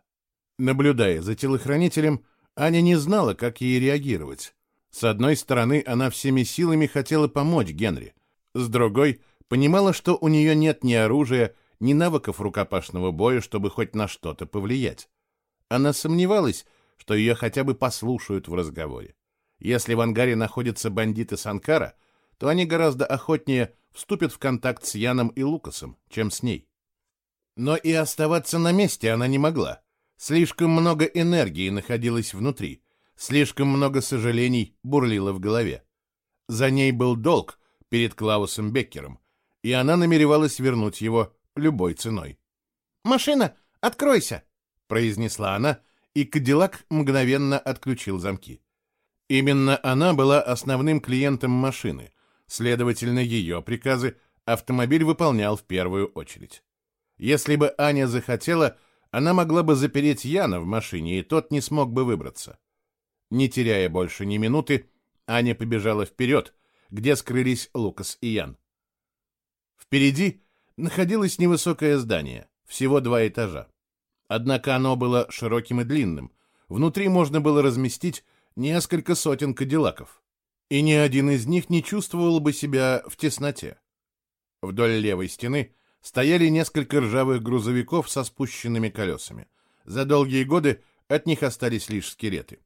Наблюдая за телохранителем, Аня не знала, как ей реагировать. С одной стороны, она всеми силами хотела помочь Генри. С другой, понимала, что у нее нет ни оружия, ни навыков рукопашного боя, чтобы хоть на что-то повлиять. Она сомневалась, что ее хотя бы послушают в разговоре. Если в ангаре находятся бандиты Санкара, то они гораздо охотнее вступят в контакт с Яном и Лукасом, чем с ней. Но и оставаться на месте она не могла. Слишком много энергии находилось внутри, слишком много сожалений бурлило в голове. За ней был долг перед Клаусом Беккером, и она намеревалась вернуть его любой ценой. «Машина, откройся!» — произнесла она, и Кадиллак мгновенно отключил замки. Именно она была основным клиентом машины, следовательно, ее приказы автомобиль выполнял в первую очередь. Если бы Аня захотела, она могла бы запереть Яна в машине, и тот не смог бы выбраться. Не теряя больше ни минуты, Аня побежала вперед, где скрылись Лукас и Ян. Впереди находилось невысокое здание, всего два этажа. Однако оно было широким и длинным. Внутри можно было разместить несколько сотен кадиллаков. И ни один из них не чувствовал бы себя в тесноте. Вдоль левой стены стояли несколько ржавых грузовиков со спущенными колесами. За долгие годы от них остались лишь скелеты.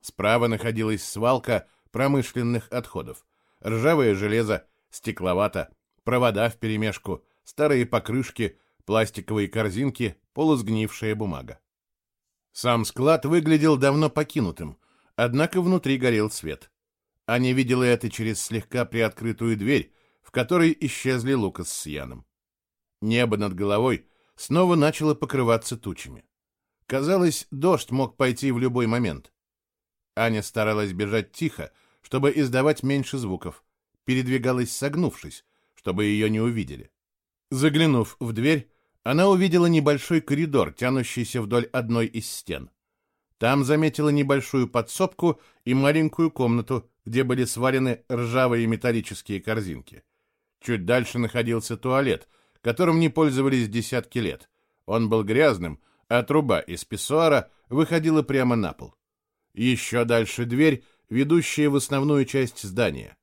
Справа находилась свалка промышленных отходов. Ржавое железо, стекловато, провода вперемешку, старые покрышки, пластиковые корзинки, полусгнившая бумага. Сам склад выглядел давно покинутым, однако внутри горел свет. Аня видела это через слегка приоткрытую дверь, в которой исчезли Лукас с Яном. Небо над головой снова начало покрываться тучами. Казалось, дождь мог пойти в любой момент. Аня старалась бежать тихо, чтобы издавать меньше звуков, передвигалась согнувшись, чтобы ее не увидели. Заглянув в дверь, она увидела небольшой коридор, тянущийся вдоль одной из стен. Там заметила небольшую подсобку и маленькую комнату, где были сварены ржавые металлические корзинки. Чуть дальше находился туалет, которым не пользовались десятки лет. Он был грязным, а труба из писсуара выходила прямо на пол. Еще дальше дверь, ведущая в основную часть здания.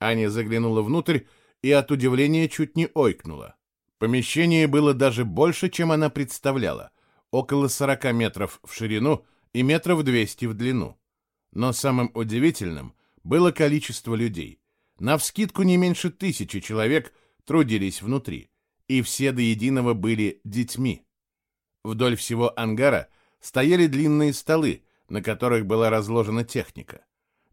Аня заглянула внутрь и от удивления чуть не ойкнула. Помещение было даже больше, чем она представляла, около 40 метров в ширину и метров 200 в длину. Но самым удивительным было количество людей. Навскидку не меньше тысячи человек трудились внутри, и все до единого были детьми. Вдоль всего ангара стояли длинные столы, на которых была разложена техника.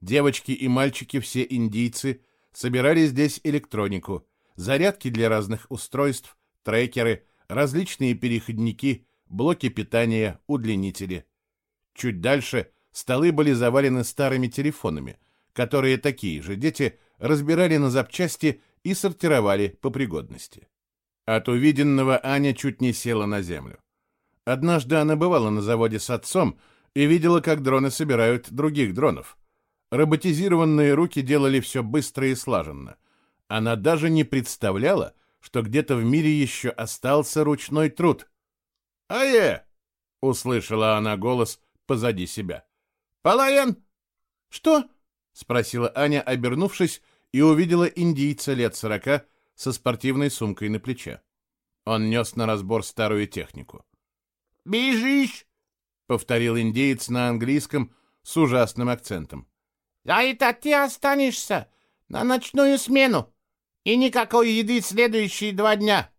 Девочки и мальчики, все индийцы, собирали здесь электронику, зарядки для разных устройств, трекеры, различные переходники, блоки питания, удлинители. Чуть дальше столы были завалены старыми телефонами, которые такие же дети разбирали на запчасти и сортировали по пригодности. От увиденного Аня чуть не села на землю. Однажды она бывала на заводе с отцом и видела, как дроны собирают других дронов. Роботизированные руки делали все быстро и слаженно. Она даже не представляла, что где-то в мире еще остался ручной труд. «Ае!» — услышала она голос позади себя. «Палаян!» «Что?» — спросила Аня, обернувшись, и увидела индийца лет сорока со спортивной сумкой на плече. Он нес на разбор старую технику. «Бежишь!» — повторил индеец на английском с ужасным акцентом. «А это ты останешься на ночную смену!» И никакой еды следующие два дня.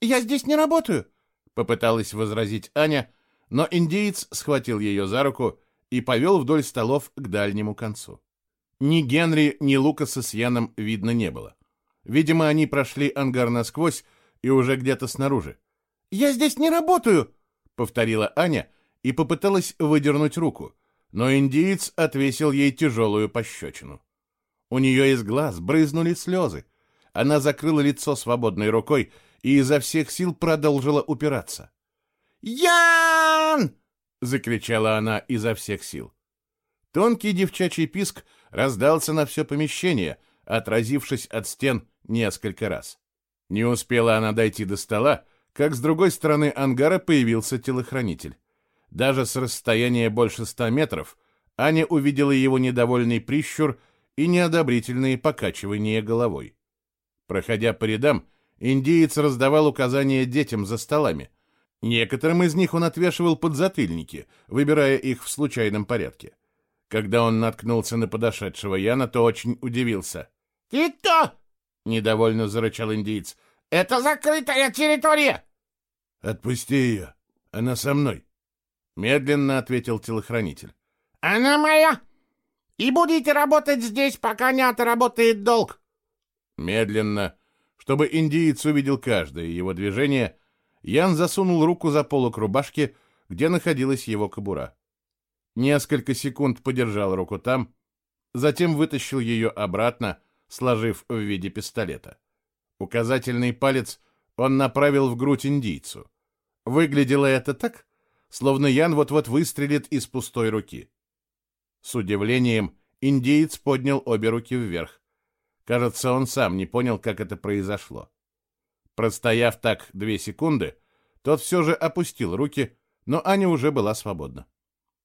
Я здесь не работаю, попыталась возразить Аня, но индеец схватил ее за руку и повел вдоль столов к дальнему концу. Ни Генри, ни Лукаса с Яном видно не было. Видимо, они прошли ангар насквозь и уже где-то снаружи. «Я здесь не работаю!» — повторила Аня и попыталась выдернуть руку, но индиец отвесил ей тяжелую пощечину. У нее из глаз брызнули слезы, она закрыла лицо свободной рукой и изо всех сил продолжила упираться. «Ян!» — закричала она изо всех сил. Тонкий девчачий писк раздался на все помещение, отразившись от стен несколько раз. Не успела она дойти до стола, как с другой стороны ангара появился телохранитель. Даже с расстояния больше ста метров Аня увидела его недовольный прищур и неодобрительные покачивания головой. Проходя по рядам, индиец раздавал указания детям за столами. Некоторым из них он отвешивал подзатыльники, выбирая их в случайном порядке. Когда он наткнулся на подошедшего Яна, то очень удивился. «Ты кто?» — недовольно зарычал индиец. «Это закрытая территория!» «Отпусти ее, она со мной», — медленно ответил телохранитель. «Она моя! И будете работать здесь, пока не отработает долг!» Медленно, чтобы индиец увидел каждое его движение, Ян засунул руку за полок рубашки, где находилась его кобура. Несколько секунд подержал руку там, затем вытащил ее обратно, сложив в виде пистолета. Указательный палец он направил в грудь индийцу. Выглядело это так, словно Ян вот-вот выстрелит из пустой руки. С удивлением индиец поднял обе руки вверх. Кажется, он сам не понял, как это произошло. Простояв так две секунды, тот все же опустил руки, но Аня уже была свободна.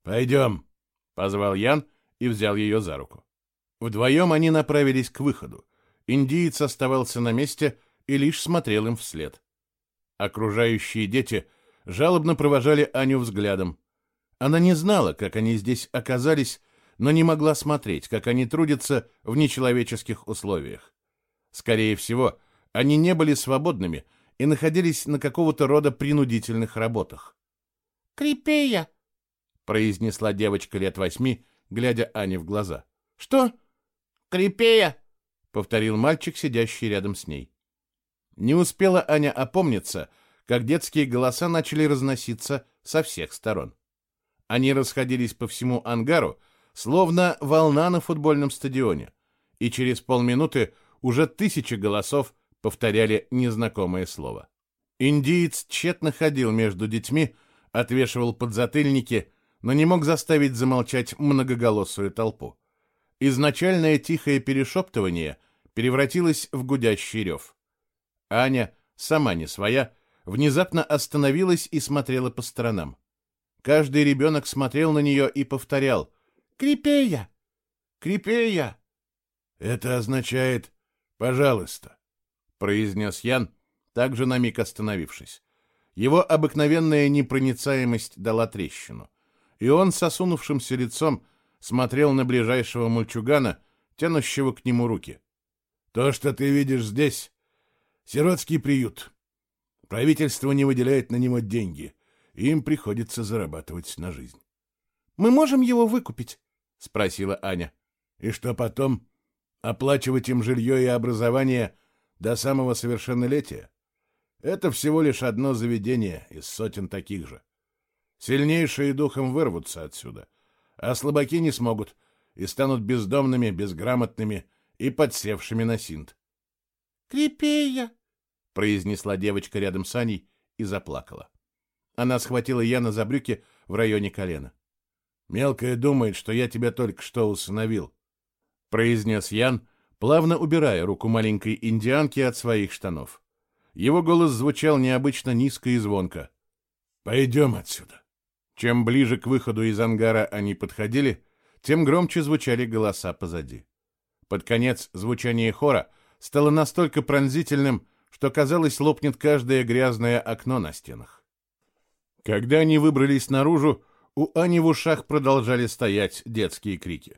«Пойдем», — позвал Ян и взял ее за руку. Вдвоем они направились к выходу. Индиец оставался на месте и лишь смотрел им вслед. Окружающие дети жалобно провожали Аню взглядом. Она не знала, как они здесь оказались, но не могла смотреть, как они трудятся в нечеловеческих условиях. Скорее всего, они не были свободными и находились на какого-то рода принудительных работах. «Крепея!» — произнесла девочка лет восьми, глядя Ане в глаза. «Что?» «Крепея!» — повторил мальчик, сидящий рядом с ней. Не успела Аня опомниться, как детские голоса начали разноситься со всех сторон. Они расходились по всему ангару, словно волна на футбольном стадионе, и через полминуты уже тысячи голосов повторяли незнакомое слово. Индиец тщетно ходил между детьми, отвешивал подзатыльники, но не мог заставить замолчать многоголосую толпу. Изначальное тихое перешептывание превратилось в гудящий рев. Аня, сама не своя, внезапно остановилась и смотрела по сторонам. Каждый ребенок смотрел на нее и повторял «Крепея! Крепея!» «Это означает «пожалуйста», — произнес Ян, также на миг остановившись. Его обыкновенная непроницаемость дала трещину, и он с осунувшимся лицом смотрел на ближайшего мальчугана, тянущего к нему руки. «То, что ты видишь здесь, сиротский приют. Правительство не выделяет на него деньги, им приходится зарабатывать на жизнь». «Мы можем его выкупить?» — спросила Аня. «И что потом? Оплачивать им жилье и образование до самого совершеннолетия? Это всего лишь одно заведение из сотен таких же. Сильнейшие духом вырвутся отсюда, а слабаки не смогут и станут бездомными, безграмотными и подсевшими на синт. «Крепея!» — произнесла девочка рядом с Аней и заплакала. Она схватила Яна за брюки в районе колена. «Мелкая думает, что я тебя только что усыновил», — произнес Ян, плавно убирая руку маленькой индианки от своих штанов. Его голос звучал необычно низко и звонко. «Пойдем отсюда». Чем ближе к выходу из ангара они подходили, тем громче звучали голоса позади. Под конец звучание хора стало настолько пронзительным, что, казалось, лопнет каждое грязное окно на стенах. Когда они выбрались наружу, у Ани в ушах продолжали стоять детские крики.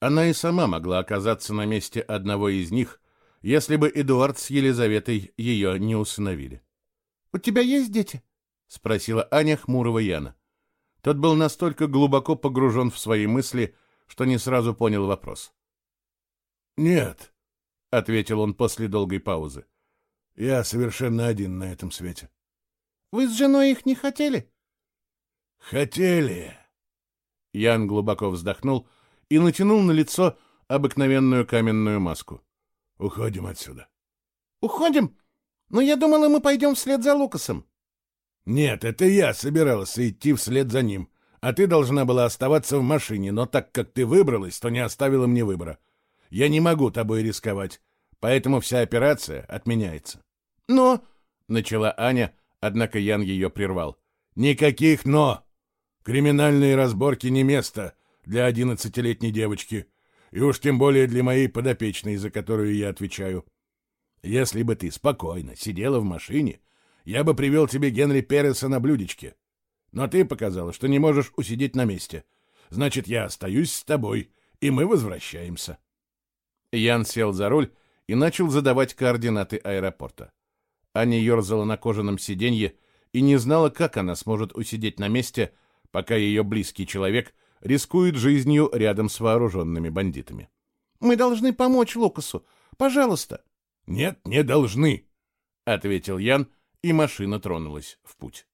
Она и сама могла оказаться на месте одного из них, если бы Эдуард с Елизаветой ее не усыновили. — У тебя есть дети? — спросила Аня хмурого Яна. Тот был настолько глубоко погружен в свои мысли, что не сразу понял вопрос. «Нет», — ответил он после долгой паузы. «Я совершенно один на этом свете». «Вы с женой их не хотели?» «Хотели». Ян глубоко вздохнул и натянул на лицо обыкновенную каменную маску. «Уходим отсюда». «Уходим? Но я думала, мы пойдем вслед за Лукасом». «Нет, это я собирался идти вслед за ним, а ты должна была оставаться в машине, но так как ты выбралась, то не оставила мне выбора. Я не могу тобой рисковать, поэтому вся операция отменяется». «Но...» — начала Аня, однако Ян ее прервал. «Никаких «но». Криминальные разборки не место для одиннадцатилетней девочки, и уж тем более для моей подопечной, за которую я отвечаю. Если бы ты спокойно сидела в машине, я бы привел тебе Генри Переса на блюдечке. Но ты показала, что не можешь усидеть на месте. Значит, я остаюсь с тобой, и мы возвращаемся. Ян сел за руль и начал задавать координаты аэропорта. Аня ерзала на кожаном сиденье и не знала, как она сможет усидеть на месте, пока ее близкий человек рискует жизнью рядом с вооруженными бандитами. «Мы должны помочь Лукасу. Пожалуйста». «Нет, не должны», — ответил Ян, и машина тронулась в путь.